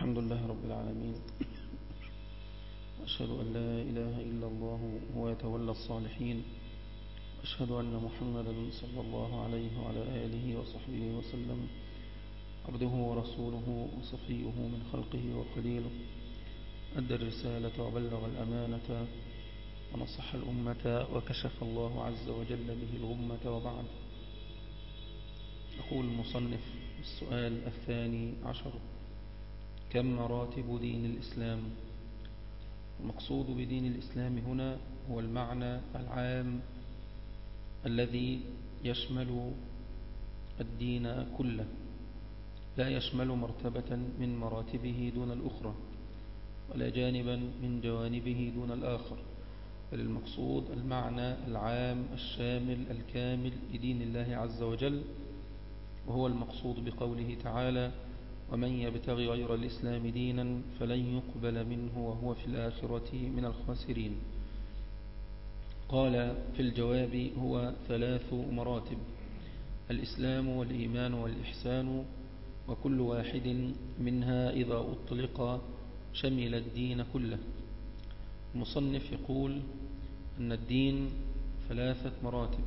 الحمد لله رب العالمين. وأشهد أن لا إله إلا الله هو يتولى الصالحين. أشهد أن محمدا صلى الله عليه وعلى آله وصحبه وسلم. عبده ورسوله وصفيه من خلقه وخليله. أدى الرسالة وبلغ الأمانة. ونصح الأمة وكشف الله عز وجل به الغمة وبعد. يقول المصنف السؤال الثاني عشر. كم مراتب دين الإسلام؟ المقصود بدين الإسلام هنا هو المعنى العام الذي يشمل الدين كله لا يشمل مرتبة من مراتبه دون الأخرى ولا جانبا من جوانبه دون الآخر بل المقصود المعنى العام الشامل الكامل لدين الله عز وجل وهو المقصود بقوله تعالى ومن يبتغي غير الإسلام دينا فلن يقبل منه وهو في الآخرة من الخاسرين. قال في الجواب هو ثلاث مراتب الإسلام والإيمان والإحسان وكل واحد منها إذا أطلق شمل الدين كله. المصنف يقول أن الدين ثلاثة مراتب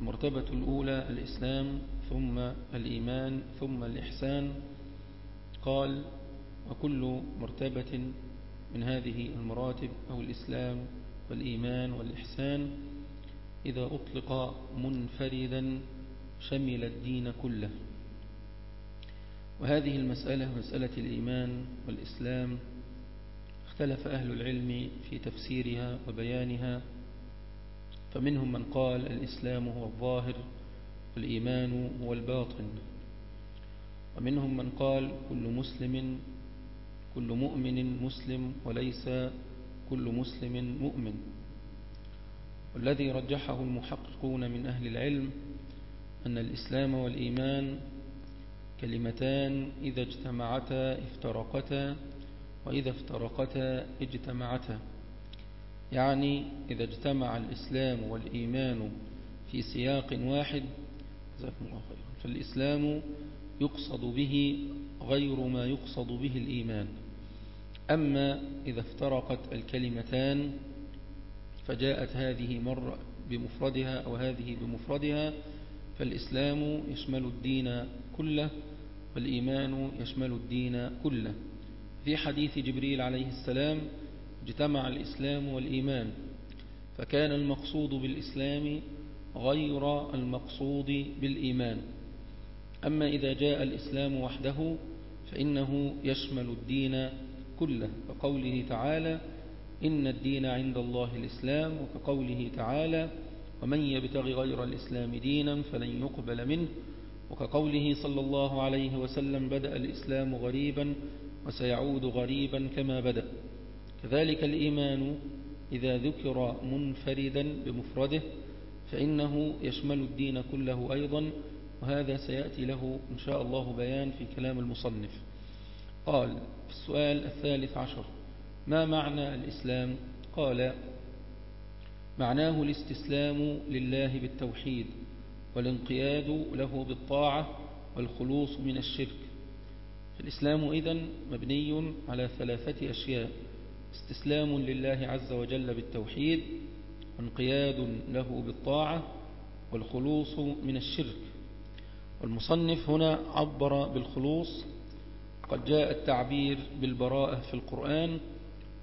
المرتبة الأولى الإسلام ثم الإيمان ثم الإحسان قال وكل مرتبة من هذه المراتب أو الإسلام والإيمان والإحسان إذا أطلق منفردا شمل الدين كله. وهذه المسألة مسألة الإيمان والإسلام اختلف أهل العلم في تفسيرها وبيانها. فمنهم من قال الإسلام هو الظاهر والإيمان هو الباطن. ومنهم من قال كل مسلم كل مؤمن مسلم وليس كل مسلم مؤمن. والذي رجحه المحققون من أهل العلم أن الإسلام والإيمان كلمتان إذا اجتمعتا افترقتا وإذا افترقتا اجتمعتا. يعني إذا اجتمع الإسلام والإيمان في سياق واحد فالإسلام يقصد به غير ما يقصد به الإيمان. أما إذا افترقت الكلمتان فجاءت هذه مرة بمفردها أو هذه بمفردها فالإسلام يشمل الدين كله والإيمان يشمل الدين كله. في حديث جبريل عليه السلام اجتمع الإسلام والإيمان فكان المقصود بالإسلام غير المقصود بالإيمان. أما إذا جاء الإسلام وحده فإنه يشمل الدين كله كقوله تعالى إن الدين عند الله الإسلام وكقوله تعالى ومن يبتغي غير الإسلام دينا فلن يقبل منه وكقوله صلى الله عليه وسلم بدأ الإسلام غريبا وسيعود غريبا كما بدأ. كذلك الإيمان إذا ذكر منفردا بمفرده فإنه يشمل الدين كله أيضا وهذا سيأتي له إن شاء الله بيان في كلام المصنف. قال في السؤال الثالث عشر ما معنى الإسلام؟ قال معناه الاستسلام لله بالتوحيد والانقياد له بالطاعة والخلوص من الشرك. فالإسلام إذن مبني على ثلاثة أشياء استسلام لله عز وجل بالتوحيد وانقياد له بالطاعة والخلوص من الشرك. والمصنف هنا عبر بالخلوص قد جاء التعبير بالبراءة في القرآن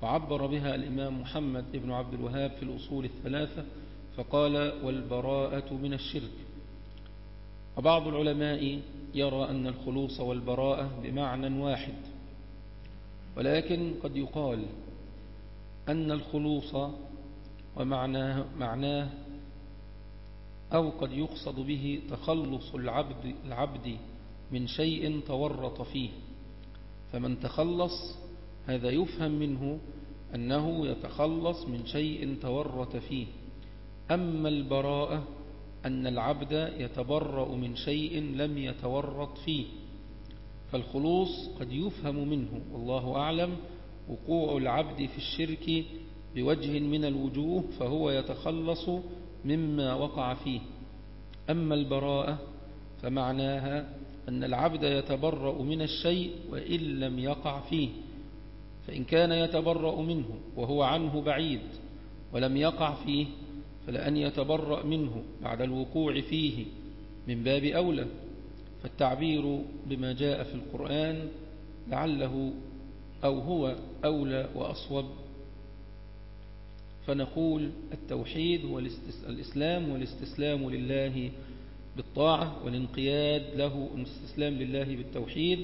وعبر بها الإمام محمد بن عبد الوهاب في الأصول الثلاثة فقال والبراءة من الشرك. وبعض العلماء يرى أن الخلوص والبراءة بمعنى واحد ولكن قد يقال أن الخلوص ومعناه معناه أو قد يقصد به تخلص العبد, العبد من شيء تورط فيه. فمن تخلص هذا يفهم منه أنه يتخلص من شيء تورط فيه. أما البراءة أن العبد يتبرأ من شيء لم يتورط فيه. فالخلوص قد يفهم منه والله أعلم وقوع العبد في الشرك بوجه من الوجوه فهو يتخلص مما وقع فيه. أما البراءة فمعناها أن العبد يتبرأ من الشيء وإن لم يقع فيه فإن كان يتبرأ منه وهو عنه بعيد ولم يقع فيه فلأن يتبرأ منه بعد الوقوع فيه من باب أولى. فالتعبير بما جاء في القرآن لعله أو هو أولى وأصوب. فنقول التوحيد هو الإسلام والاستسلام لله بالطاعة والانقياد له الاستسلام لله بالتوحيد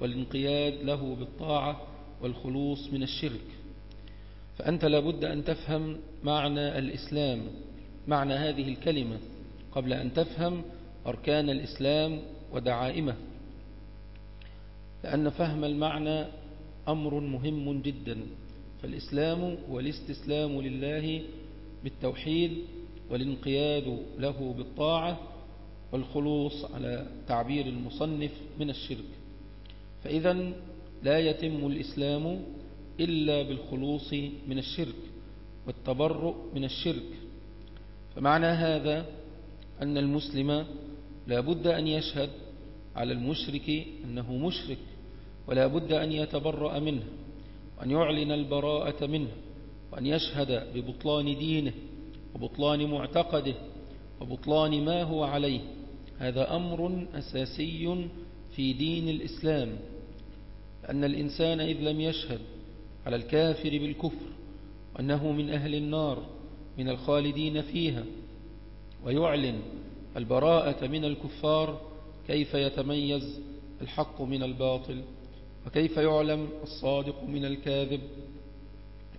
والانقياد له بالطاعة والخلوص من الشرك. فأنت لابد أن تفهم معنى الإسلام معنى هذه الكلمة. قبل أن تفهم أركان الإسلام ودعائمه. لأن فهم المعنى أمر مهم جدا. فالإسلام هو الاستسلام لله بالتوحيد والانقياد له بالطاعة والخلوص على تعبير المصنف من الشرك. فإذا لا يتم الإسلام إلا بالخلوص من الشرك والتبرؤ من الشرك. فمعنى هذا أن المسلم لا بد أن يشهد على المشرك أنه مشرك ولا بد أن يتبرأ منه. وأن يعلن البراءة منه وأن يشهد ببطلان دينه وبطلان معتقده وبطلان ما هو عليه. هذا أمر أساسي في دين الإسلام. أن الإنسان إذ لم يشهد على الكافر بالكفر وأنه من أهل النار من الخالدين فيها ويعلن البراءة من الكفار كيف يتميز الحق من الباطل؟ وكيف يعلم الصادق من الكاذب؟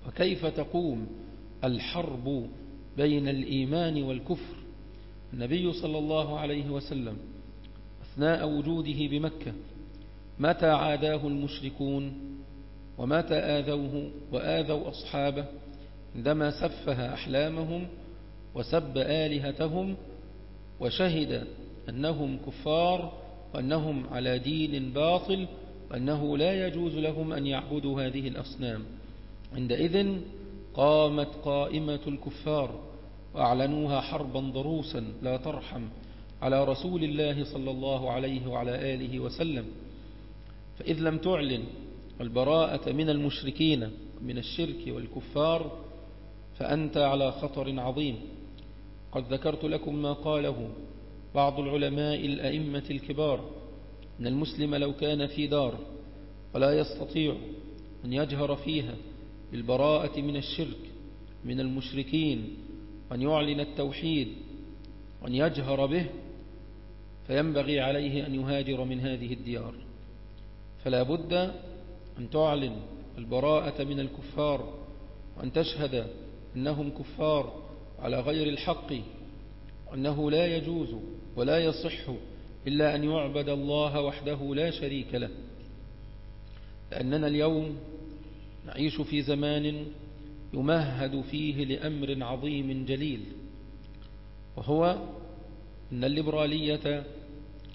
وكيف تقوم الحرب بين الإيمان والكفر؟ النبي صلى الله عليه وسلم أثناء وجوده بمكة متى عاداه المشركون؟ ومتى آذوه؟ وآذوا أصحابه عندما سفه أحلامهم وسب آلهتهم وشهد أنهم كفار وأنهم على دين باطل وأنه لا يجوز لهم أن يعبدوا هذه الأصنام. عندئذ قامت قائمة الكفار وأعلنوها حربا ضروسا لا ترحم على رسول الله صلى الله عليه وعلى آله وسلم. فإذ لم تعلن البراءة من المشركين من الشرك والكفار فأنت على خطر عظيم. قد ذكرت لكم ما قاله بعض العلماء الأئمة الكبار أن المسلم لو كان في دار ولا يستطيع أن يجهر فيها بالبراءة من الشرك من المشركين وأن يعلن التوحيد وأن يجهر به فينبغي عليه أن يهاجر من هذه الديار. فلا بد أن تعلن البراءة من الكفار وأن تشهد أنهم كفار على غير الحق وأنه لا يجوز ولا يصح إلا أن يعبد الله وحده لا شريك له. لأننا اليوم نعيش في زمان يمهد فيه لأمر عظيم جليل وهو أن الليبرالية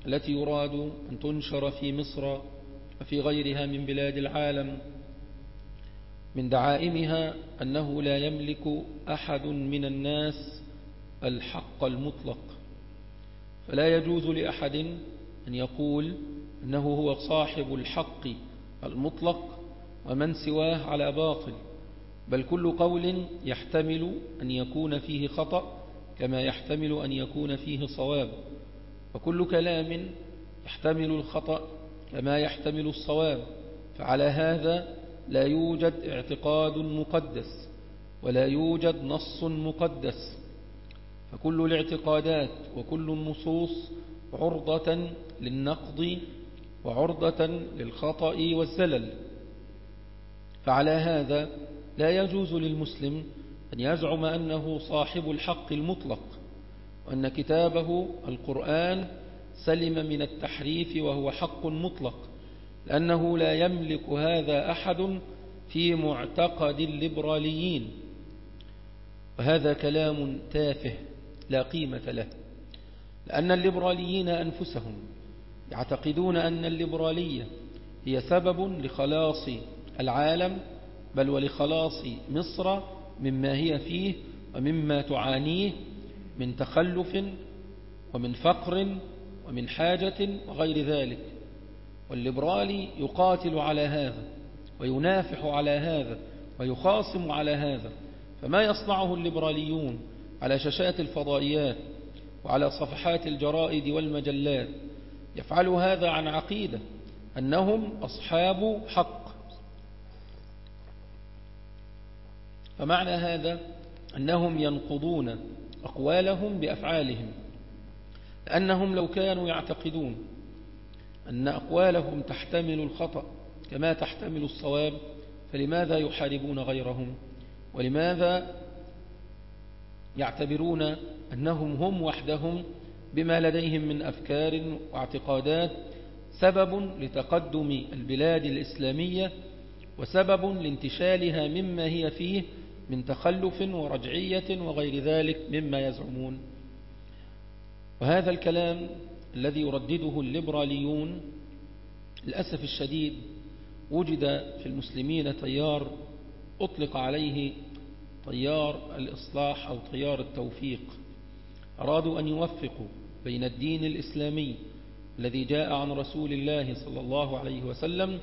التي يراد أن تنشر في مصر وفي غيرها من بلاد العالم من دعائمها أنه لا يملك أحد من الناس الحق المطلق. فلا يجوز لأحد أن يقول أنه هو صاحب الحق المطلق ومن سواه على باطل بل كل قول يحتمل أن يكون فيه خطأ كما يحتمل أن يكون فيه صواب وكل كلام يحتمل الخطأ كما يحتمل الصواب فعلى هذا لا يوجد اعتقاد مقدس ولا يوجد نص مقدس. فكل الاعتقادات وكل النصوص عرضة للنقض وعرضة للخطأ والزلل. فعلى هذا لا يجوز للمسلم أن يزعم أنه صاحب الحق المطلق وأن كتابه القرآن سلم من التحريف وهو حق مطلق لأنه لا يملك هذا أحد في معتقد الليبراليين. وهذا كلام تافه. لا قيمة له لأن الليبراليين أنفسهم يعتقدون أن الليبرالية هي سبب لخلاص العالم بل ولخلاص مصر مما هي فيه ومما تعانيه من تخلف ومن فقر ومن حاجة وغير ذلك. والليبرالي يقاتل على هذا وينافح على هذا ويخاصم على هذا فما يصنعه الليبراليون على شاشات الفضائيات وعلى صفحات الجرائد والمجلات. يفعلوا هذا عن عقيدة أنهم أصحاب حق. فمعنى هذا أنهم ينقضون أقوالهم بأفعالهم لأنهم لو كانوا يعتقدون أن أقوالهم تحتمل الخطأ كما تحتمل الصواب فلماذا يحاربون غيرهم؟ ولماذا يعتبرون أنهم هم وحدهم بما لديهم من أفكار واعتقادات سبب لتقدم البلاد الإسلامية وسبب لانتشالها مما هي فيه من تخلف ورجعية وغير ذلك مما يزعمون. وهذا الكلام الذي يردده الليبراليون للأسف الشديد وجد في المسلمين تيار أطلق عليه طيار الإصلاح أو طيار التوفيق. أرادوا أن يوفقوا بين الدين الإسلامي الذي جاء عن رسول الله صلى الله عليه وسلم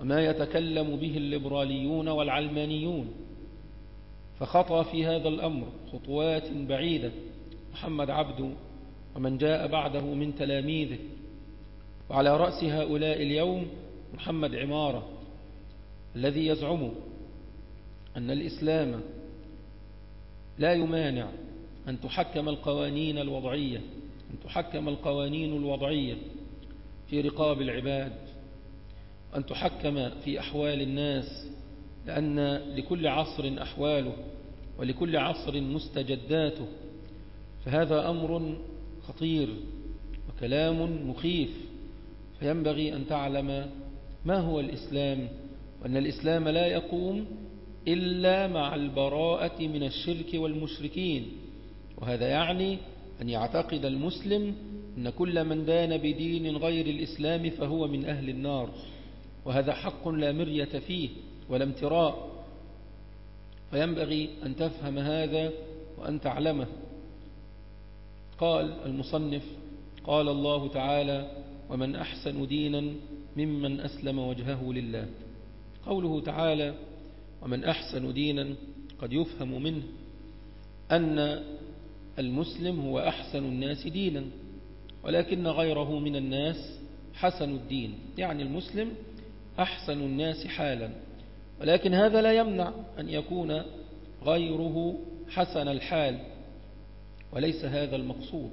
وما يتكلم به الليبراليون والعلمانيون. فخطى في هذا الأمر خطوات بعيدة. محمد عبده ومن جاء بعده من تلاميذه. وعلى رأس هؤلاء اليوم محمد عمارة الذي يزعم أن الإسلام لا يمانع أن تحكم القوانين الوضعية أن تحكم القوانين الوضعية في رقاب العباد أن تحكم في أحوال الناس لأن لكل عصر أحواله ولكل عصر مستجداته فهذا أمر خطير وكلام مخيف فينبغي أن تعلم ما هو الإسلام وأن الإسلام لا يقوم إلا مع البراءة من الشرك والمشركين. وهذا يعني أن يعتقد المسلم أن كل من دان بدين غير الإسلام فهو من أهل النار. وهذا حق لا مرية فيه ولا امتراء. فينبغي أن تفهم هذا وأن تعلمه. قال المصنف قال الله تعالى ومن أحسن دينا ممن أسلم وجهه لله قوله تعالى ومن أحسن دينا قد يفهم منه أن المسلم هو أحسن الناس دينا ولكن غيره من الناس حسن الدين. يعني المسلم أحسن الناس حالا ولكن هذا لا يمنع أن يكون غيره حسن الحال وليس هذا المقصود.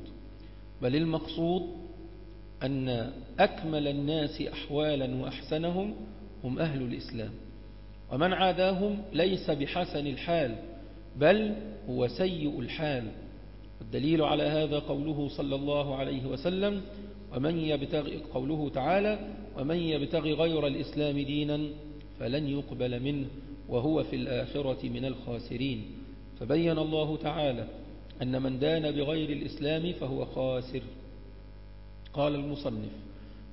بل المقصود أن أكمل الناس أحوالا وأحسنهم هم أهل الإسلام. ومن عاداهم ليس بحسن الحال بل هو سيء الحال. والدليل على هذا قوله صلى الله عليه وسلم ومن يبتغي قوله تعالى ومن يبتغي غير الإسلام دينا فلن يقبل منه وهو في الآخرة من الخاسرين. فبين الله تعالى أن من دان بغير الإسلام فهو خاسر. قال المصنف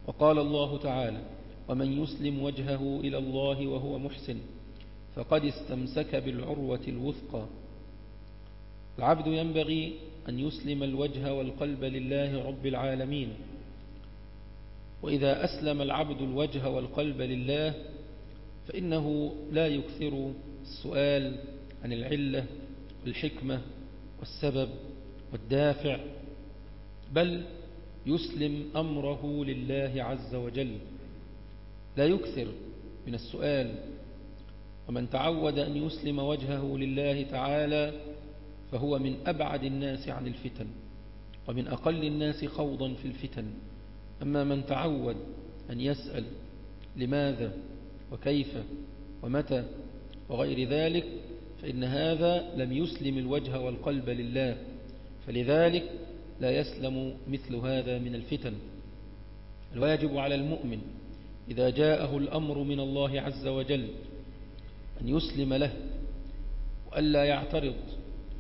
وقال الله تعالى ومن يسلم وجهه إلى الله وهو محسن فقد استمسك بالعروة الوثقى. العبد ينبغي أن يسلم الوجه والقلب لله رب العالمين. وإذا أسلم العبد الوجه والقلب لله فإنه لا يكثر السؤال عن العلة والحكمة والسبب والدافع بل يسلم أمره لله عز وجل. لا يكثر من السؤال ومن تعود أن يسلم وجهه لله تعالى فهو من أبعد الناس عن الفتن ومن أقل الناس خوضا في الفتن. أما من تعود أن يسأل لماذا وكيف ومتى وغير ذلك فإن هذا لم يسلم الوجه والقلب لله فلذلك لا يسلم مثل هذا من الفتن. الواجب على المؤمن إذا جاءه الأمر من الله عز وجل أن يسلم له وألا يعترض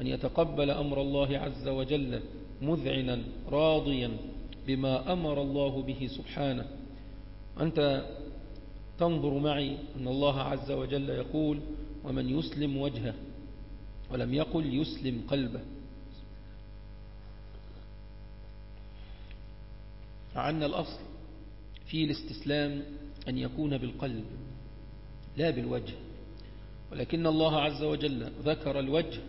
أن يتقبل أمر الله عز وجل مذعنا راضيا بما أمر الله به سبحانه. أنت تنظر معي أن الله عز وجل يقول ومن يسلم وجهه ولم يقل يسلم قلبه. أن الأصل. في الاستسلام أن يكون بالقلب لا بالوجه. ولكن الله عز وجل ذكر الوجه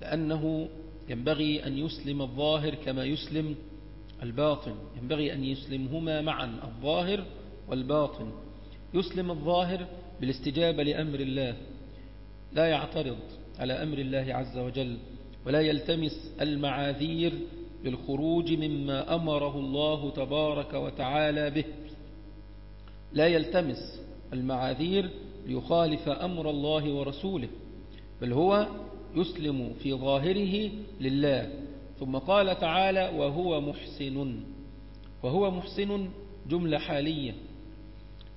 لأنه ينبغي أن يسلم الظاهر كما يسلم الباطن. ينبغي أن يسلمهما معا الظاهر والباطن. يسلم الظاهر بالاستجابة لأمر الله. لا يعترض على أمر الله عز وجل ولا يلتمس المعاذير للخروج مما أمره الله تبارك وتعالى به. لا يلتمس المعاذير ليخالف أمر الله ورسوله بل هو يسلم في ظاهره لله. ثم قال تعالى وهو محسن. وهو محسن جملة حالية.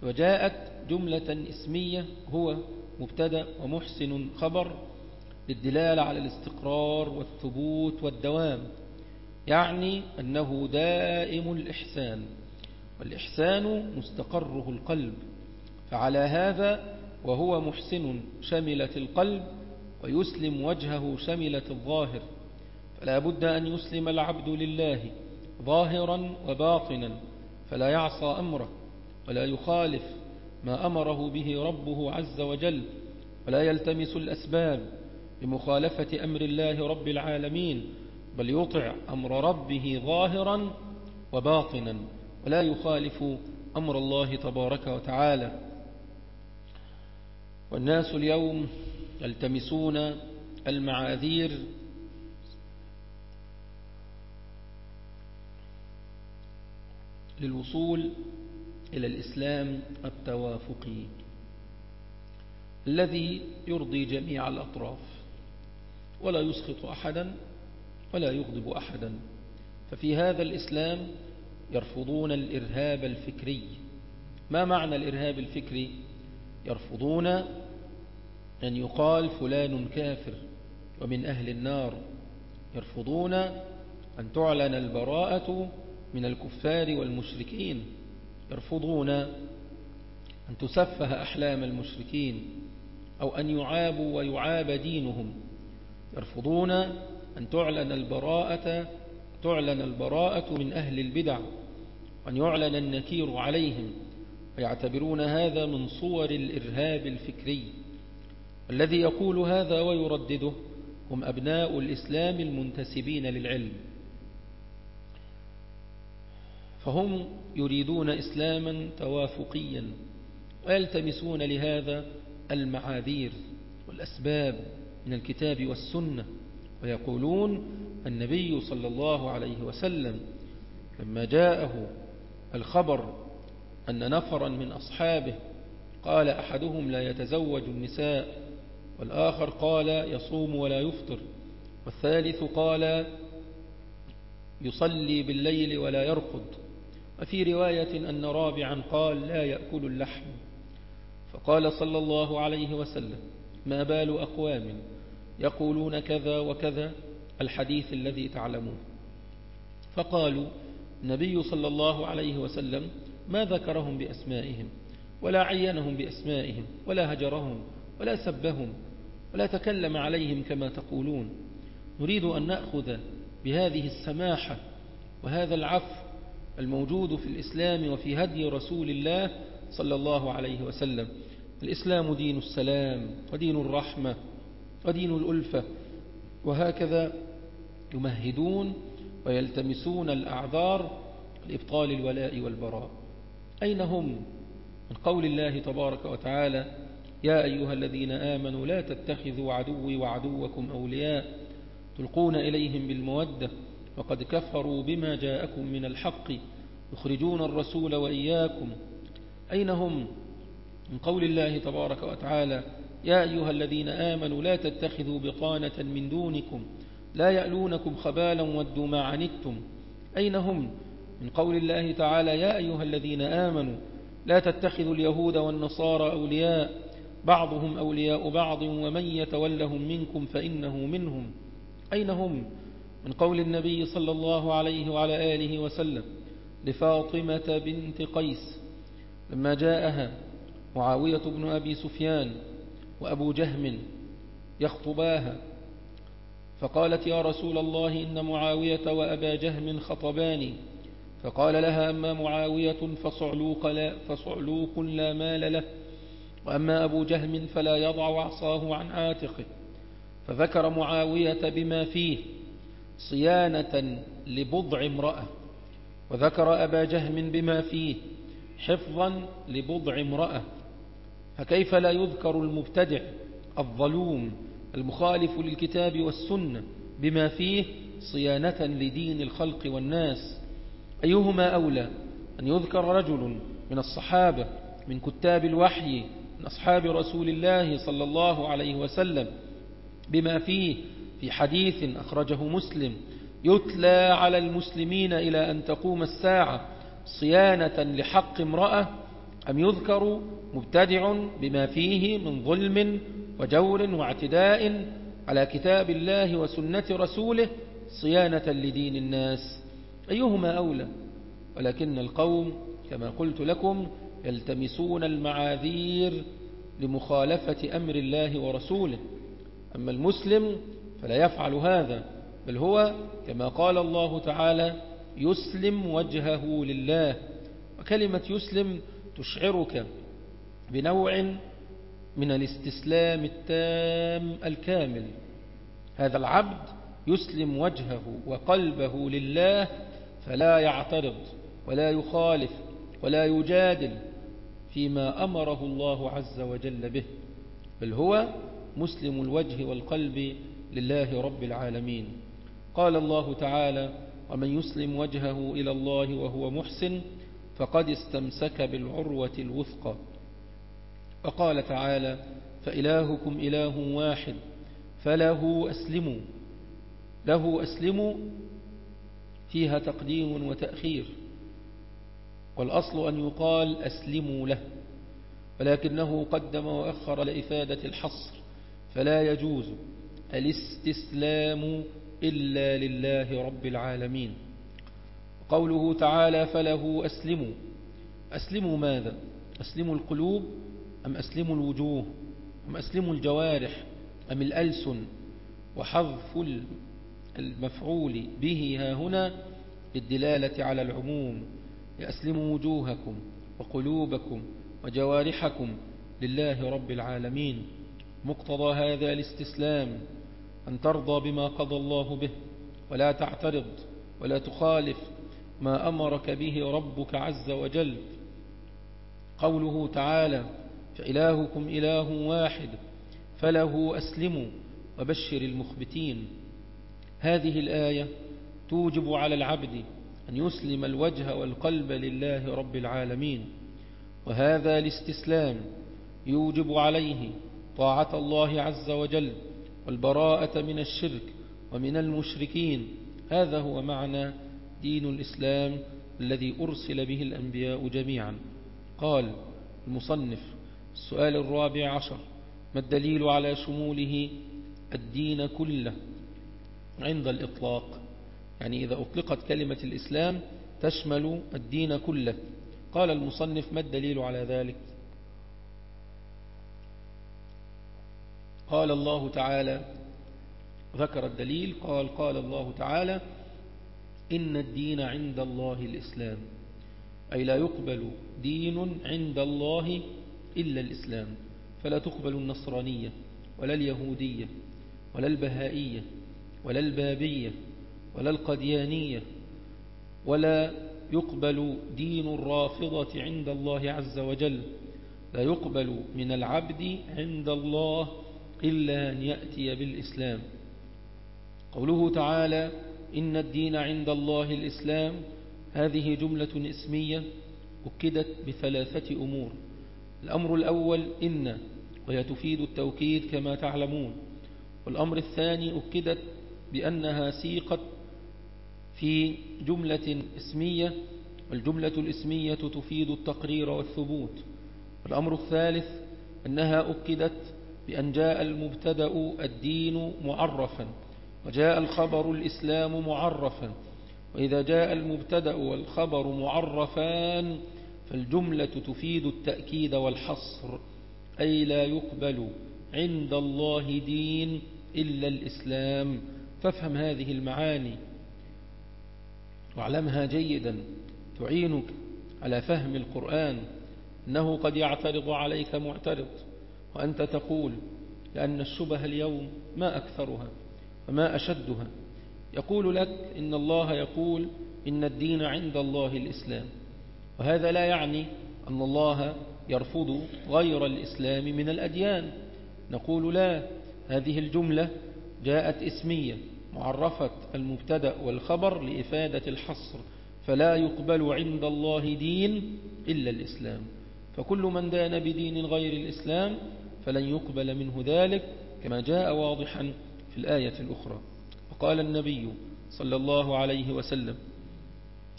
وجاءت جملة اسمية هو مبتدأ ومحسن خبر للدلالة على الاستقرار والثبوت والدوام. يعني أنه دائم الإحسان والإحسان مستقره القلب فعلى هذا وهو محسن شملت القلب ويسلم وجهه شملت الظاهر فلا بد أن يسلم العبد لله ظاهرا وباطنا فلا يعصى أمره ولا يخالف ما أمره به ربه عز وجل ولا يلتمس الأسباب لمخالفة أمر الله رب العالمين بل يطع أمر ربه ظاهرا وباطنا ولا يخالف أمر الله تبارك وتعالى. والناس اليوم يلتمسون المعاذير للوصول إلى الإسلام التوافقي الذي يرضي جميع الأطراف ولا يسخط أحدا ولا يغضب أحدا. ففي هذا الإسلام يرفضون الإرهاب الفكري. ما معنى الإرهاب الفكري؟ يرفضون أن يقال فلان كافر ومن أهل النار. يرفضون أن تعلن البراءة من الكفار والمشركين. يرفضون أن تسفه أحلام المشركين أو أن يعابوا ويعاب دينهم. يرفضون أن تعلن البراءة تعلن البراءة من أهل البدع وأن يعلن النكير عليهم ويعتبرون هذا من صور الإرهاب الفكري. الذي يقول هذا ويردده هم أبناء الإسلام المنتسبين للعلم. فهم يريدون إسلاما توافقيا ويلتمسون لهذا المعاذير والأسباب من الكتاب والسنة. ويقولون النبي صلى الله عليه وسلم لما جاءه الخبر أن نفرا من أصحابه قال أحدهم لا يتزوج النساء والآخر قال يصوم ولا يفطر والثالث قال يصلي بالليل ولا يرقد وفي رواية أن رابعا قال لا يأكل اللحم فقال صلى الله عليه وسلم ما بال أقوام يقولون كذا وكذا الحديث الذي تعلمون فقالوا النبي صلى الله عليه وسلم ما ذكرهم بأسمائهم ولا عينهم بأسمائهم ولا هجرهم ولا سبهم ولا تكلم عليهم كما تقولون. نريد أن نأخذ بهذه السماحة وهذا العفو الموجود في الإسلام وفي هدي رسول الله صلى الله عليه وسلم. الإسلام دين السلام ودين الرحمة. ودين الألفة وهكذا يمهدون ويلتمسون الأعذار لإبطال الولاء والبراء. أين هم؟ من قول الله تبارك وتعالى يا أيها الذين آمنوا لا تتخذوا عدوي وعدوكم أولياء تلقون إليهم بالمودة وقد كفروا بما جاءكم من الحق يخرجون الرسول وإياكم. أين هم؟ من قول الله تبارك وتعالى يا أيها الذين آمنوا لا تتخذوا بطانة من دونكم لا يألونكم خبالا ودوا ما عنتم أين هم؟ من قول الله تعالى يا أيها الذين آمنوا لا تتخذوا اليهود والنصارى أولياء بعضهم أولياء بعض ومن يتولهم منكم فإنه منهم أين هم؟ من قول النبي صلى الله عليه وعلى آله وسلم لفاطمة بنت قيس لما جاءها معاوية بن أبي سفيان وأبو جهم يخطباها فقالت يا رسول الله إن معاوية وأبا جهم خطباني فقال لها أما معاوية فصعلوق لا, فصعلوق لا مال له وأما أبو جهم فلا يضع عصاه عن عاتقه فذكر معاوية بما فيه صيانة لبضع امرأة وذكر أبا جهم بما فيه حفظا لبضع امرأة. فكيف لا يذكر المبتدع الظلوم المخالف للكتاب والسنة بما فيه صيانة لدين الخلق والناس؟ أيهما أولى أن يذكر رجل من الصحابة من كتاب الوحي من أصحاب رسول الله صلى الله عليه وسلم بما فيه في حديث أخرجه مسلم يتلى على المسلمين إلى أن تقوم الساعة صيانة لحق امرأة أم يذكر مبتدع بما فيه من ظلم وجور واعتداء على كتاب الله وسنة رسوله صيانة لدين الناس؟ أيهما أولى؟ ولكن القوم كما قلت لكم يلتمسون المعاذير لمخالفة أمر الله ورسوله. أما المسلم فلا يفعل هذا بل هو كما قال الله تعالى يسلم وجهه لله. وكلمة يسلم تشعرك بنوع من الاستسلام التام الكامل. هذا العبد يسلم وجهه وقلبه لله فلا يعترض ولا يخالف ولا يجادل فيما أمره الله عز وجل به بل هو مسلم الوجه والقلب لله رب العالمين. قال الله تعالى ومن يسلم وجهه إلى الله وهو محسن فقد استمسك بالعروة الوثقى. وقال تعالى فإلهكم إله واحد فله أسلموا له أسلموا فيها تقديم وتأخير. والأصل أن يقال أسلموا له ولكنه قدم وأخر لإفادة الحصر فلا يجوز الاستسلام إلا لله رب العالمين. قوله تعالى فله أسلموا. أسلموا ماذا؟ أسلموا القلوب أم أسلموا الوجوه؟ أم أسلموا الجوارح أم الألسن؟ وحذف المفعول به ها هنا للدلالة على العموم. لأسلموا وجوهكم وقلوبكم وجوارحكم لله رب العالمين. مقتضى هذا الاستسلام أن ترضى بما قضى الله به ولا تعترض ولا تخالف ما أمرك به ربك عز وجل. قوله تعالى فإلهكم إله واحد فله أسلموا وبشر المخبتين. هذه الآية توجب على العبد أن يسلم الوجه والقلب لله رب العالمين وهذا الاستسلام يوجب عليه طاعة الله عز وجل والبراءة من الشرك ومن المشركين. هذا هو معنى دين الإسلام الذي أرسل به الأنبياء جميعا. قال المصنف السؤال الرابع عشر ما الدليل على شموله الدين كله؟ عند الإطلاق يعني إذا أطلقت كلمة الإسلام تشمل الدين كله. قال المصنف ما الدليل على ذلك؟ قال الله تعالى ذكر الدليل قال قال الله تعالى إن الدين عند الله الإسلام. أي لا يقبل دين عند الله إلا الإسلام. فلا تقبل النصرانية ولا اليهودية ولا البهائية ولا البابية ولا القديانية ولا يقبل دين الرافضة عند الله عز وجل. لا يقبل من العبد عند الله إلا أن يأتي بالإسلام. قوله تعالى إن الدين عند الله الإسلام. هذه جملة اسمية أكدت بثلاثة أمور. الأمر الأول إن وهي تفيد التوكيد كما تعلمون. والأمر الثاني أكدت بأنها سيقت في جملة اسمية والجملة الاسمية تفيد التقرير والثبوت. والأمر الثالث أنها أكدت بأن جاء المبتدأ الدين معرفا. وجاء الخبر الإسلام معرفا. وإذا جاء المبتدأ والخبر معرفان فالجملة تفيد التأكيد والحصر أي لا يقبل عند الله دين إلا الإسلام. فافهم هذه المعاني واعلمها جيدا. تعينك على فهم القرآن أنه قد يعترض عليك معترض وأنت تقول لأن الشبه اليوم ما أكثرها. وما أشدها. يقول لك إن الله يقول إن الدين عند الله الإسلام. وهذا لا يعني أن الله يرفض غير الإسلام من الأديان. نقول لا هذه الجملة جاءت اسمية معرفة المبتدأ والخبر لإفادة الحصر. فلا يقبل عند الله دين إلا الإسلام. فكل من دان بدين غير الإسلام فلن يقبل منه ذلك كما جاء واضحا في الآية الأخرى. وقال النبي صلى الله عليه وسلم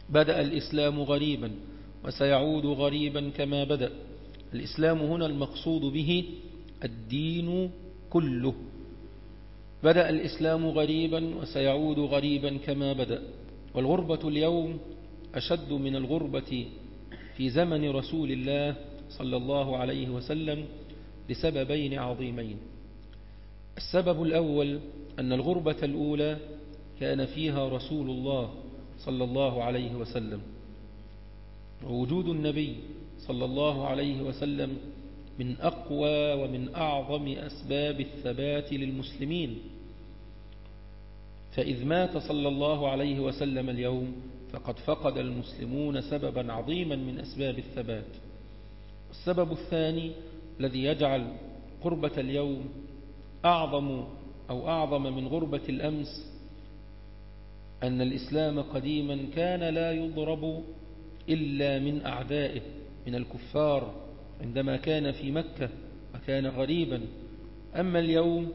بدأ الإسلام غريبا وسيعود غريبا كما بدأ. الإسلام هنا المقصود به الدين كله. بدأ الإسلام غريبا وسيعود غريبا كما بدأ. والغربة اليوم أشد من الغربة في زمن رسول الله صلى الله عليه وسلم لسببين عظيمين. السبب الأول أن الغربة الأولى كان فيها رسول الله صلى الله عليه وسلم. ووجود النبي صلى الله عليه وسلم من أقوى ومن أعظم أسباب الثبات للمسلمين. فإذ مات صلى الله عليه وسلم اليوم فقد فقد المسلمون سببا عظيما من أسباب الثبات. السبب الثاني الذي يجعل قربة اليوم أعظم أو أعظم من غربة الأمس أن الإسلام قديما كان لا يضرب إلا من أعدائه من الكفار عندما كان في مكة وكان غريبا. أما اليوم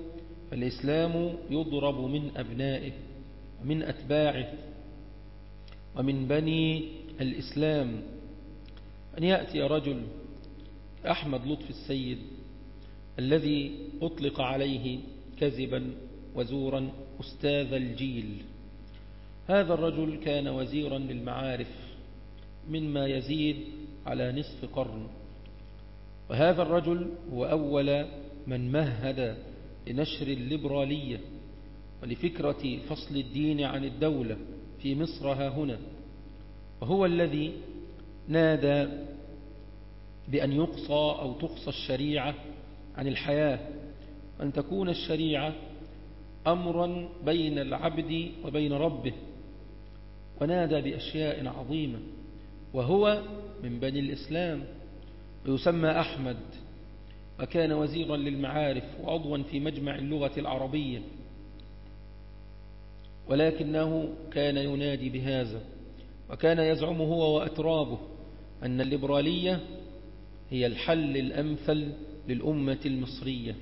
فالإسلام يضرب من أبنائه ومن أتباعه ومن بني الإسلام. أن يأتي رجل أحمد لطف السيد الذي أطلق عليه كذبا وزورا أستاذ الجيل. هذا الرجل كان وزيرا للمعارف مما يزيد على نصف قرن. وهذا الرجل هو أول من مهد لنشر الليبرالية ولفكرة فصل الدين عن الدولة في مصر ها هنا. وهو الذي نادى بأن يقصى أو تقصى الشريعة عن الحياة أن تكون الشريعة أمرا بين العبد وبين ربه. ونادى بأشياء عظيمة وهو من بني الإسلام ويسمى أحمد وكان وزيرا للمعارف وعضوا في مجمع اللغة العربية. ولكنه كان ينادي بهذا وكان يزعم هو وأترابه أن الليبرالية هي الحل الأمثل للأمة المصرية.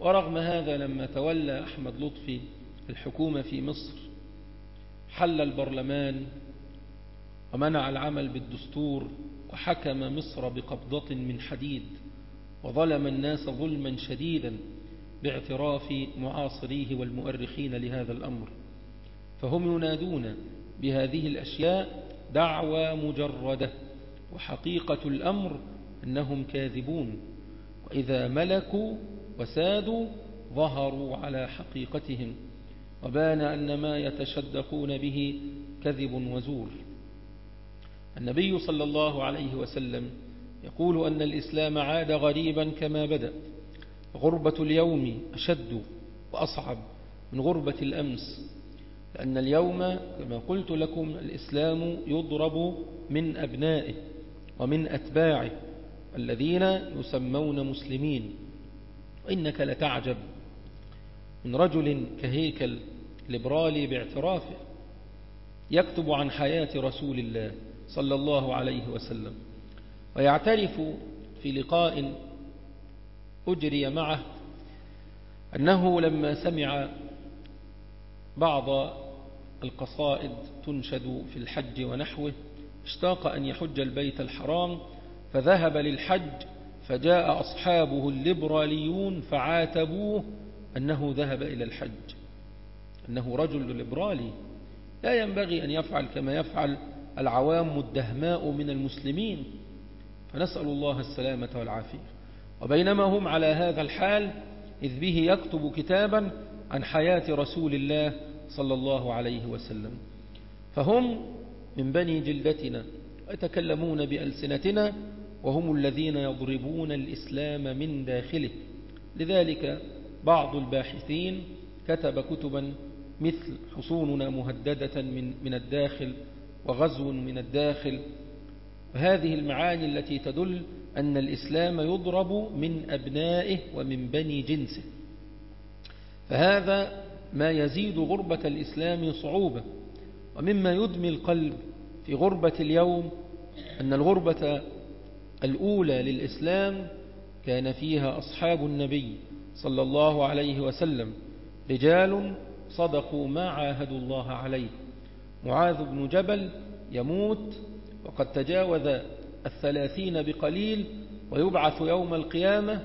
ورغم هذا لما تولى أحمد لطفي الحكومة في مصر حل البرلمان ومنع العمل بالدستور وحكم مصر بقبضة من حديد وظلم الناس ظلما شديدا باعتراف معاصريه والمؤرخين لهذا الأمر. فهم ينادون بهذه الأشياء دعوى مجردة وحقيقة الأمر أنهم كاذبون. وإذا ملكوا وسادوا ظهروا على حقيقتهم وبان أن ما يتشدقون به كذب وزور. النبي صلى الله عليه وسلم يقول أن الإسلام عاد غريبا كما بدأ. غربة اليوم أشد وأصعب من غربة الأمس لأن اليوم كما قلت لكم الإسلام يضرب من أبنائه ومن أتباعه. الذين يسمون مسلمين. وإنك لتعجب. من رجل كهيكل ليبرالي باعترافه يكتب عن حياة رسول الله صلى الله عليه وسلم ويعترف في لقاء أجري معه أنه لما سمع بعض القصائد تنشد في الحج ونحوه اشتاق أن يحج البيت الحرام فذهب للحج فجاء أصحابه الليبراليون فعاتبوه أنه ذهب إلى الحج. أنه رجل ليبرالي. لا ينبغي أن يفعل كما يفعل العوام الدهماء من المسلمين. فنسأل الله السلامة والعافية. وبينما هم على هذا الحال إذ به يكتب كتابا عن حياة رسول الله صلى الله عليه وسلم. فهم من بني جلدتنا ويتكلمون بألسنتنا وهم الذين يضربون الإسلام من داخله. لذلك بعض الباحثين كتب كتبا مثل حصوننا مهددة من, من الداخل وغزو من الداخل. وهذه المعاني التي تدل أن الإسلام يضرب من أبنائه ومن بني جنسه. فهذا ما يزيد غربة الإسلام صعوبة ومما يدمي القلب في غربة اليوم أن الغربة الأولى للإسلام كان فيها أصحاب النبي صلى الله عليه وسلم رجال صدقوا ما عاهدوا الله عليه. معاذ بن جبل يموت وقد تجاوز الثلاثين بقليل ويبعث يوم القيامة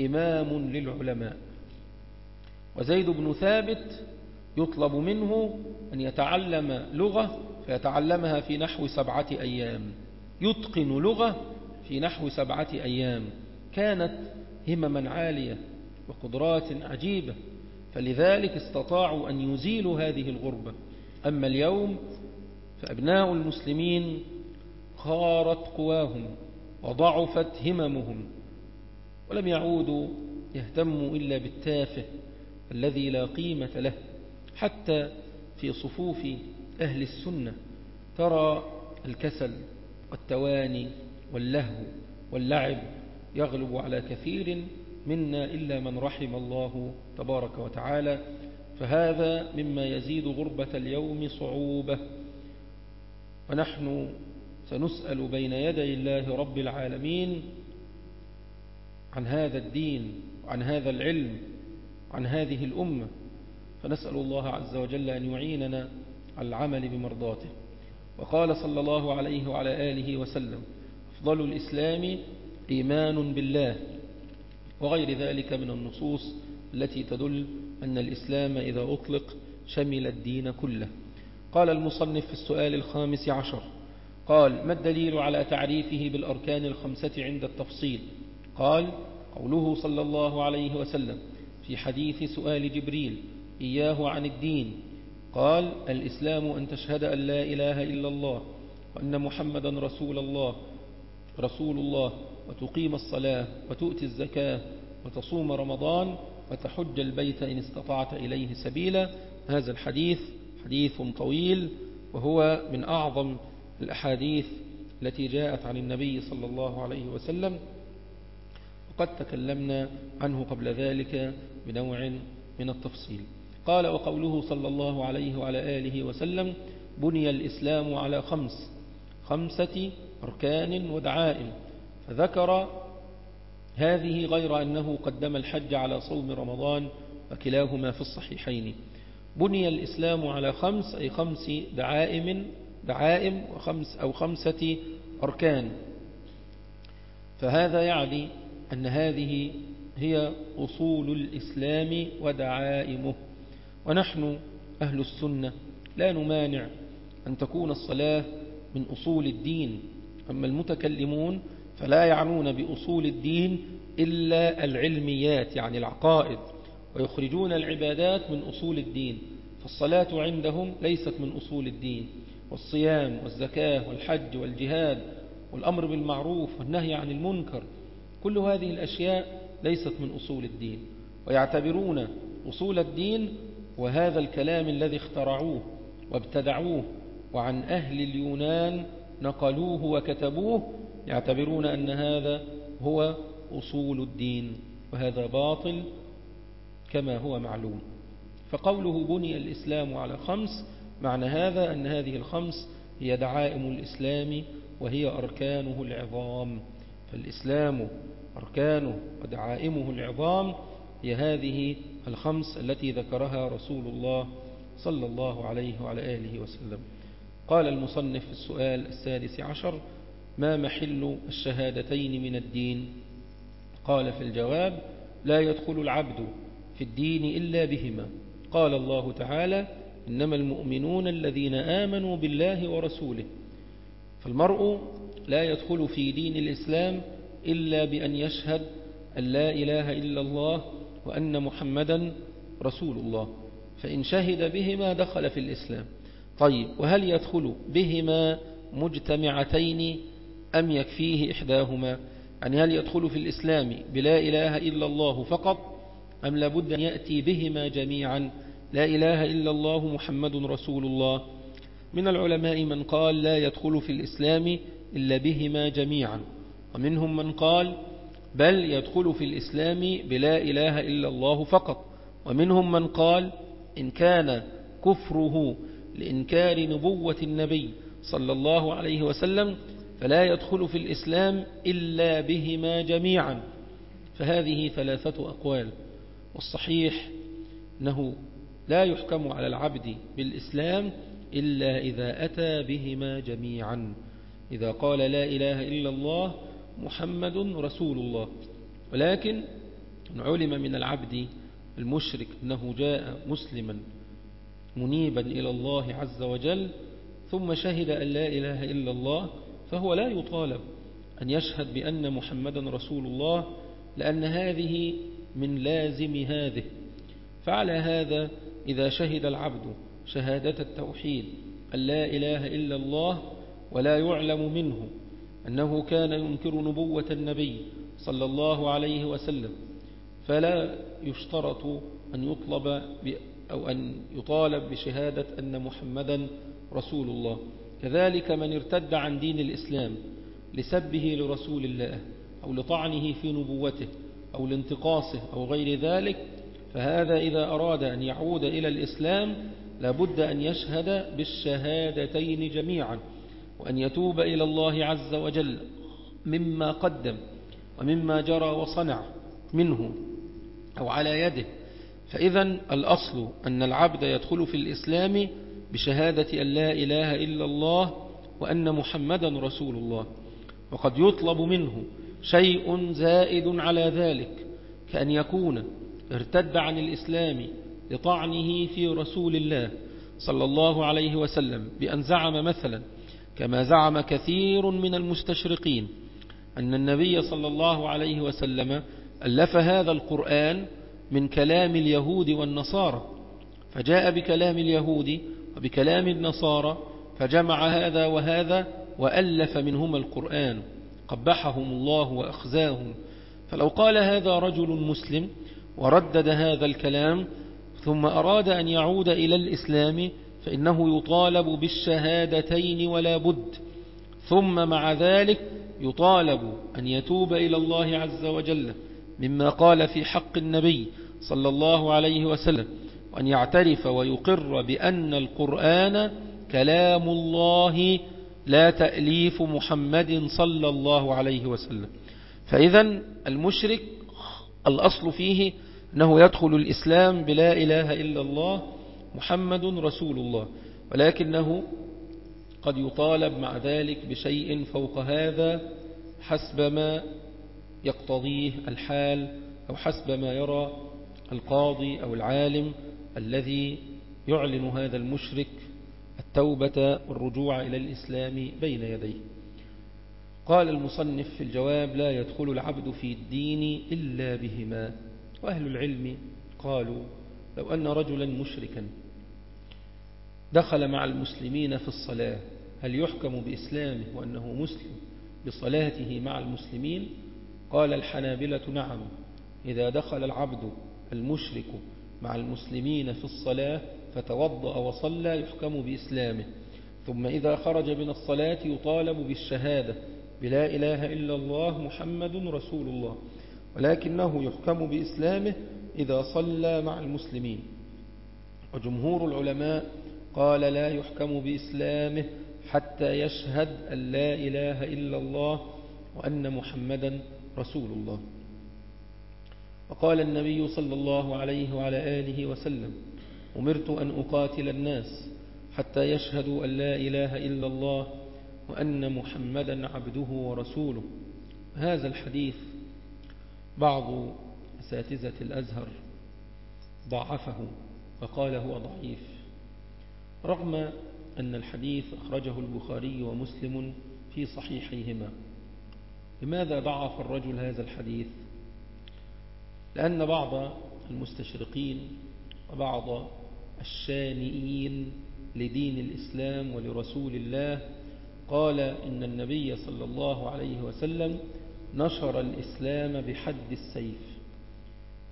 إمام للعلماء. وزيد بن ثابت يطلب منه أن يتعلم لغة فيتعلمها في نحو سبعة أيام. يتقن لغة في نحو سبعة أيام كانت همما عالية وقدرات عجيبة فلذلك استطاعوا أن يزيلوا هذه الغربة. أما اليوم فأبناء المسلمين خارت قواهم وضعفت هممهم ولم يعودوا يهتموا إلا بالتافه الذي لا قيمة له. حتى في صفوف أهل السنة ترى الكسل والتواني واللهو واللعب يغلب على كثير منا إلا من رحم الله تبارك وتعالى فهذا مما يزيد غربة اليوم صعوبة. ونحن سنسأل بين يدي الله رب العالمين عن هذا الدين وعن هذا العلم عن هذه الأمة. فنسأل الله عز وجل أن يعيننا على العمل بمرضاته. وقال صلى الله عليه وعلى آله وسلم أفضل الإسلام إيمان بالله وغير ذلك من النصوص التي تدل أن الإسلام إذا أطلق شمل الدين كله. قال المصنف في السؤال الخامس عشر قال ما الدليل على تعريفه بالأركان الخمسة عند التفصيل؟ قال قوله صلى الله عليه وسلم في حديث سؤال جبريل إياه عن الدين قال الإسلام أن تشهد أن لا إله إلا الله وأن محمدا رسول الله رسول الله وتقيم الصلاة وتؤتي الزكاة وتصوم رمضان وتحج البيت إن استطعت إليه سبيلا. هذا الحديث حديث طويل وهو من أعظم الأحاديث التي جاءت عن النبي صلى الله عليه وسلم. وقد تكلمنا عنه قبل ذلك بنوع من التفصيل. قال وقوله صلى الله عليه وعلى آله وسلم بني الإسلام على خمس خمسة أركان ودعائم فذكر هذه غير أنه قدم الحج على صوم رمضان وكلاهما في الصحيحين. بني الإسلام على خمس أي خمس دعائم دعائم وخمس أو خمسة أركان. فهذا يعني أن هذه هي أصول الإسلام ودعائمه. ونحن أهل السنة لا نمانع أن تكون الصلاة من أصول الدين. أما المتكلمون فلا يعنون بأصول الدين إلا العلميات يعني العقائد ويخرجون العبادات من أصول الدين فالصلاة عندهم ليست من أصول الدين والصيام والزكاة والحج والجهاد والأمر بالمعروف والنهي عن المنكر كل هذه الأشياء ليست من أصول الدين ويعتبرون أصول الدين وهذا الكلام الذي اخترعوه وابتدعوه وعن أهل اليونان نقلوه وكتبوه يعتبرون أن هذا هو أصول الدين وهذا باطل كما هو معلوم. فقوله بني الإسلام على خمس معنى هذا أن هذه الخمس هي دعائم الإسلام وهي أركانه العظام. فالإسلام أركانه ودعائمه العظام هي هذه الخمس التي ذكرها رسول الله صلى الله عليه وعلى آله وسلم. قال المصنف في السؤال السادس عشر ما محل الشهادتين من الدين؟ قال في الجواب لا يدخل العبد في الدين إلا بهما. قال الله تعالى إنما المؤمنون الذين آمنوا بالله ورسوله. فالمرء لا يدخل في دين الإسلام إلا بأن يشهد أن لا إله إلا الله وأن محمدا رسول الله. فإن شهد بهما دخل في الإسلام. طيب وهل يدخل بهما مجتمعتين أم يكفيه إحداهما؟ يعني هل يدخل في الإسلام بلا إله إلا الله فقط أم لابد أن يأتي بهما جميعا؟ لا إله إلا الله محمد رسول الله. من العلماء من قال لا يدخل في الإسلام إلا بهما جميعا. ومنهم من قال بل يدخل في الإسلام بلا إله إلا الله فقط. ومنهم من قال إن كان كفره لإنكار نبوة النبي صلى الله عليه وسلم فلا يدخل في الإسلام إلا بهما جميعا. فهذه ثلاثة أقوال. والصحيح أنه لا يحكم على العبد بالإسلام إلا إذا أتى بهما جميعا. إذا قال لا إله إلا الله محمد رسول الله. ولكن علم من العبد المشرك أنه جاء مسلما. منيبا إلى الله عز وجل ثم شهد أن لا إله إلا الله فهو لا يطالب أن يشهد بأن محمدا رسول الله لأن هذه من لازم هذه. فعلى هذا إذا شهد العبد شهادة التوحيد أن لا إله إلا الله ولا يعلم منه أنه كان ينكر نبوة النبي صلى الله عليه وسلم فلا يشترط أن يطلب أو أن يطالب بشهادة أن محمدا رسول الله. كذلك من ارتد عن دين الإسلام لسبه لرسول الله أو لطعنه في نبوته أو لانتقاصه أو غير ذلك فهذا إذا أراد أن يعود إلى الإسلام لابد أن يشهد بالشهادتين جميعا وأن يتوب إلى الله عز وجل مما قدم ومما جرى وصنع منه أو على يده. فإذا الأصل أن العبد يدخل في الإسلام بشهادة أن لا إله إلا الله وأن محمدا رسول الله وقد يطلب منه شيء زائد على ذلك كأن يكون ارتد عن الإسلام لطعنه في رسول الله صلى الله عليه وسلم بأن زعم مثلا كما زعم كثير من المستشرقين أن النبي صلى الله عليه وسلم ألف هذا القرآن من كلام اليهود والنصارى فجاء بكلام اليهود وبكلام النصارى فجمع هذا وهذا وألف منهما القرآن قبحهم الله وأخزاهم. فلو قال هذا رجل مسلم وردد هذا الكلام ثم أراد أن يعود إلى الإسلام فإنه يطالب بالشهادتين ولا بد. ثم مع ذلك يطالب أن يتوب إلى الله عز وجل. مما قال في حق النبي صلى الله عليه وسلم وأن يعترف ويقر بأن القرآن كلام الله لا تأليف محمد صلى الله عليه وسلم. فإذا المشرك الأصل فيه أنه يدخل الإسلام بلا إله إلا الله محمد رسول الله ولكنه قد يطالب مع ذلك بشيء فوق هذا حسب ما يقتضيه الحال أو حسب ما يرى القاضي أو العالم الذي يعلن هذا المشرك التوبة والرجوع إلى الإسلام بين يديه. قال المصنف في الجواب لا يدخل العبد في الدين إلا بهما. وأهل العلم قالوا لو أن رجلا مشركا دخل مع المسلمين في الصلاة هل يحكم بإسلامه وأنه مسلم بصلاته مع المسلمين قال الحنابلة نعم إذا دخل العبد المشرك مع المسلمين في الصلاة فتوضأ وصلى يحكم بإسلامه ثم إذا خرج من الصلاة يطالب بالشهادة بلا إله إلا الله محمد رسول الله ولكنه يحكم بإسلامه إذا صلى مع المسلمين. وجمهور العلماء قال لا يحكم بإسلامه حتى يشهد أن لا إله إلا الله وأن محمدا رسول الله. وقال النبي صلى الله عليه وعلى آله وسلم أمرت أن أقاتل الناس حتى يشهدوا أن لا إله إلا الله وأن محمدا عبده ورسوله. هذا الحديث بعض أساتذة الأزهر ضعفه وقال هو ضعيف رغم أن الحديث أخرجه البخاري ومسلم في صحيحيهما. لماذا ضعف الرجل هذا الحديث؟ لأن بعض المستشرقين وبعض الشانئين لدين الإسلام ولرسول الله قال إن النبي صلى الله عليه وسلم نشر الإسلام بحد السيف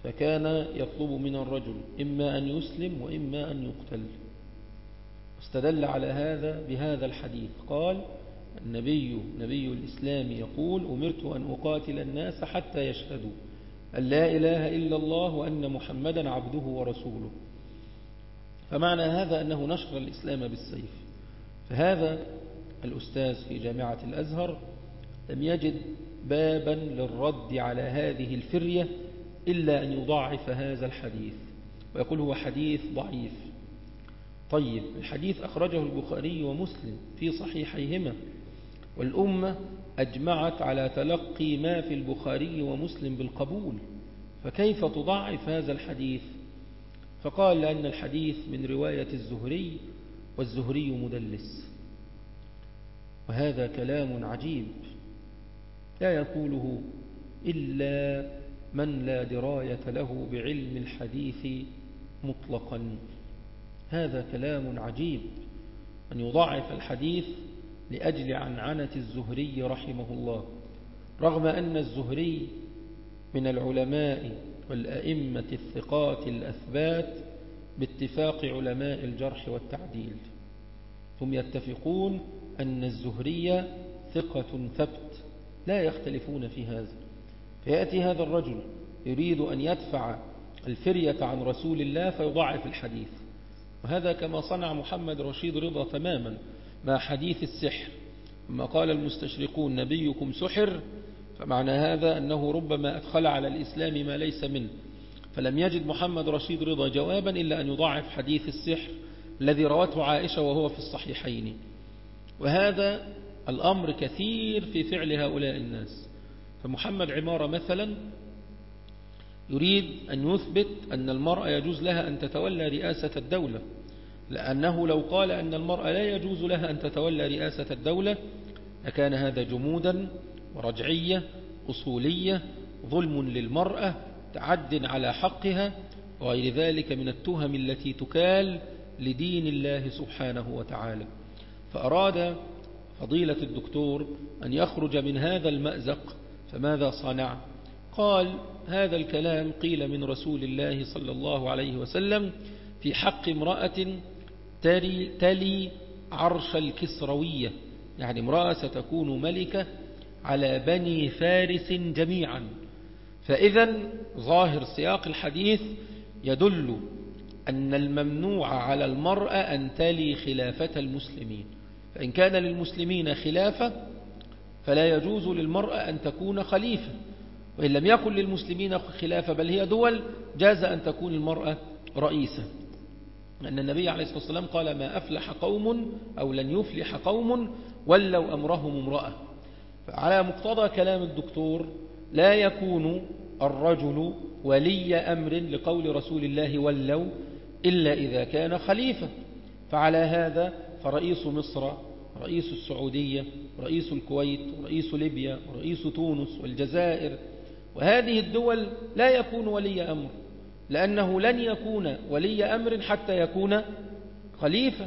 فكان يطلب من الرجل إما أن يسلم وإما أن يقتل. استدل على هذا بهذا الحديث. قال النبي نبي الإسلام يقول أمرت أن أقاتل الناس حتى يشهدوا أن لا إله إلا الله وأن محمدا عبده ورسوله. فمعنى هذا أنه نشر الإسلام بالسيف. فهذا الأستاذ في جامعة الأزهر لم يجد بابا للرد على هذه الفرية إلا أن يضاعف هذا الحديث. ويقول هو حديث ضعيف. طيب الحديث أخرجه البخاري ومسلم في صحيحيهما. والأمة أجمعت على تلقي ما في البخاري ومسلم بالقبول فكيف تضعف هذا الحديث؟ فقال لأن الحديث من رواية الزهري والزهري مدلس. وهذا كلام عجيب. لا يقوله إلا من لا دراية له بعلم الحديث مطلقا. هذا كلام عجيب. أن يضعف الحديث لأجل عنعنة الزهري رحمه الله. رغم أن الزهري من العلماء والأئمة الثقات الأثبات باتفاق علماء الجرح والتعديل هم يتفقون أن الزهري ثقة ثبت لا يختلفون في هذا. فيأتي هذا الرجل يريد أن يدفع الفرية عن رسول الله فيضعف الحديث. وهذا كما صنع محمد رشيد رضا تماما مع حديث السحر لما قال المستشرقون نبيكم سحر فمعنى هذا أنه ربما أدخل على الإسلام ما ليس منه. فلم يجد محمد رشيد رضا جوابا إلا أن يضعف حديث السحر الذي روته عائشة وهو في الصحيحين. وهذا الأمر كثير في فعل هؤلاء الناس. فمحمد عمارة مثلا يريد أن يثبت أن المرأة يجوز لها أن تتولى رئاسة الدولة. لأنه لو قال أن المرأة لا يجوز لها أن تتولى رئاسة الدولة لكان هذا جمودا ورجعية أصولية ظلم للمرأة تعد على حقها وغير ذلك من التهم التي تكال لدين الله سبحانه وتعالى. فأراد فضيلة الدكتور أن يخرج من هذا المأزق فماذا صنع؟ قال هذا الكلام قيل من رسول الله صلى الله عليه وسلم في حق امرأة تلي عرش الكسروية. يعني امرأة ستكون ملكة على بني فارس جميعا. فإذا ظاهر سياق الحديث يدل أن الممنوع على المرأة أن تلي خلافة المسلمين. فإن كان للمسلمين خلافة فلا يجوز للمرأة أن تكون خليفة. وإن لم يكن للمسلمين خلافة بل هي دول جاز أن تكون المرأة رئيسة أن النبي عليه الصلاة والسلام قال ما أفلح قوم أو لن يفلح قوم ولوا أمرهم امرأة. فعلى مقتضى كلام الدكتور لا يكون الرجل ولي أمر لقول رسول الله ولوا إلا إذا كان خليفة. فعلى هذا فرئيس مصر رئيس السعودية رئيس الكويت رئيس ليبيا رئيس تونس والجزائر. وهذه الدول لا يكون ولي أمر. لأنه لن يكون ولي أمر حتى يكون خليفة.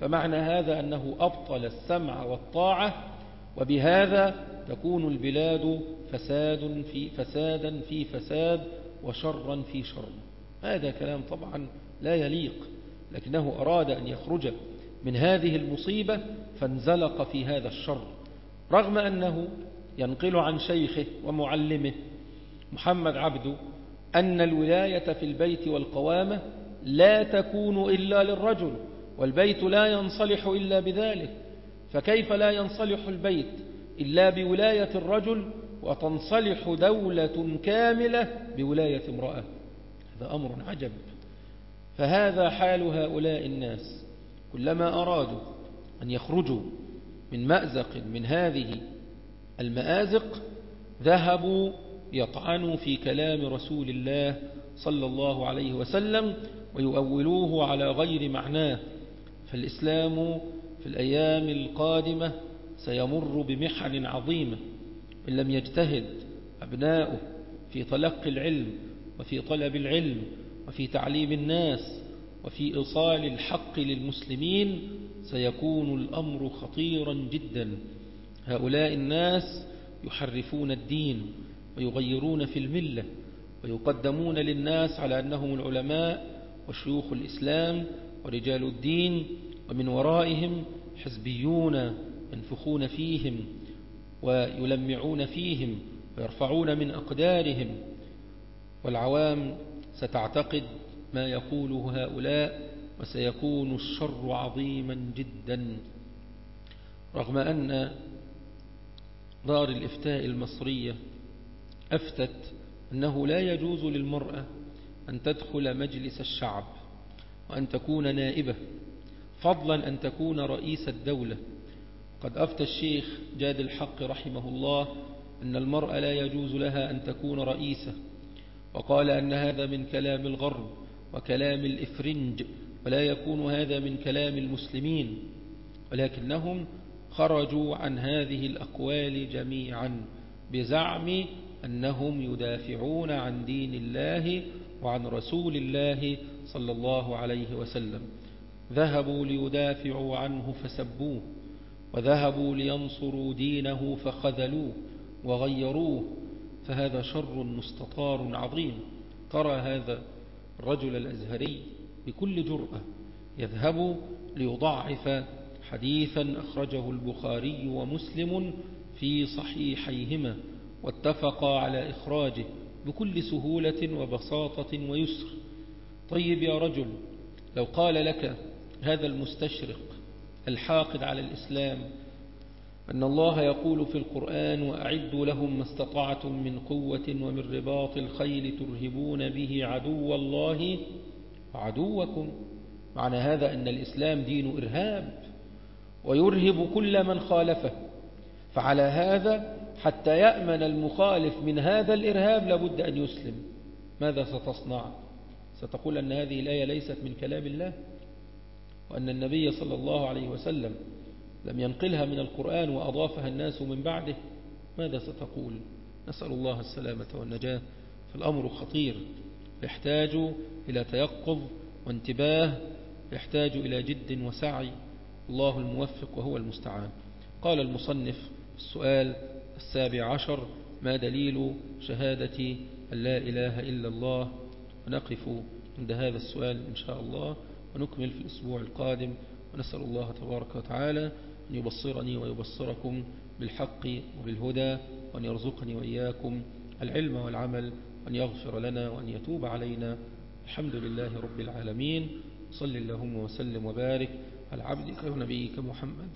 فمعنى هذا أنه أبطل السمع والطاعة وبهذا تكون البلاد فساد في فسادا في فساد وشرا في شر. هذا كلام طبعا لا يليق لكنه أراد أن يخرج من هذه المصيبة فانزلق في هذا الشر. رغم أنه ينقل عن شيخه ومعلمه محمد عبده أن الولاية في البيت والقوامة لا تكون إلا للرجل والبيت لا ينصلح إلا بذلك. فكيف لا ينصلح البيت إلا بولاية الرجل وتنصلح دولة كاملة بولاية امرأة؟ هذا أمر عجب. فهذا حال هؤلاء الناس. كلما أرادوا أن يخرجوا من مأزق من هذه المآزق ذهبوا يطعنوا في كلام رسول الله صلى الله عليه وسلم ويؤولوه على غير معناه. فالإسلام في الأيام القادمة سيمر بمحن عظيمة إن لم يجتهد أبناؤه في تلقي العلم وفي طلب العلم وفي تعليم الناس وفي إيصال الحق للمسلمين سيكون الأمر خطيرا جدا. هؤلاء الناس يحرفون الدين ويغيرون في الملة ويقدمون للناس على أنهم العلماء وشيوخ الإسلام ورجال الدين ومن ورائهم حزبيون ينفخون فيهم ويلمعون فيهم ويرفعون من أقدارهم. والعوام ستعتقد ما يقوله هؤلاء وسيكون الشر عظيما جدا. رغم أن دار الإفتاء المصرية أفتت أنه لا يجوز للمرأة أن تدخل مجلس الشعب وأن تكون نائبة فضلا أن تكون رئيس الدولة. قد أفتى الشيخ جاد الحق رحمه الله أن المرأة لا يجوز لها أن تكون رئيسة وقال أن هذا من كلام الغرب وكلام الإفرنج ولا يكون هذا من كلام المسلمين ولكنهم خرجوا عن هذه الأقوال جميعا بزعم أنهم يدافعون عن دين الله وعن رسول الله صلى الله عليه وسلم. ذهبوا ليدافعوا عنه فسبوه وذهبوا لينصروا دينه فخذلوه وغيروه فهذا شر مستطار عظيم. ترى هذا الرجل الأزهري بكل جرأة يذهب ليضعف حديثا أخرجه البخاري ومسلم في صحيحيهما. واتفقا على إخراجه بكل سهولة وبساطة ويسر. طيب يا رجل لو قال لك هذا المستشرق الحاقد على الإسلام أن الله يقول في القرآن وأعدوا لهم ما استطعتم من قوة ومن رباط الخيل ترهبون به عدو الله وعدوكم معنى هذا أن الإسلام دين إرهاب ويرهب كل من خالفه. فعلى هذا حتى يأمن المخالف من هذا الإرهاب لابد أن يسلم. ماذا ستصنع؟ ستقول أن هذه الآية ليست من كلام الله؟ وأن النبي صلى الله عليه وسلم لم ينقلها من القرآن وأضافها الناس من بعده؟ ماذا ستقول؟ نسأل الله السلامة والنجاة. فالأمر خطير. يحتاج إلى تيقظ وانتباه. يحتاج إلى جد وسعي. الله الموفق وهو المستعان. قال المصنف السؤال السابع عشر ما دليل شهادة أن لا إله إلا الله. ونقف عند هذا السؤال إن شاء الله ونكمل في الأسبوع القادم. ونسأل الله تبارك وتعالى أن يبصرني ويبصركم بالحق وبالهدى وأن يرزقني وإياكم العلم والعمل وأن يغفر لنا وأن يتوب علينا. الحمد لله رب العالمين. صل اللهم وسلم وبارك على عبدك ونبيك محمد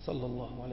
صلى الله عليه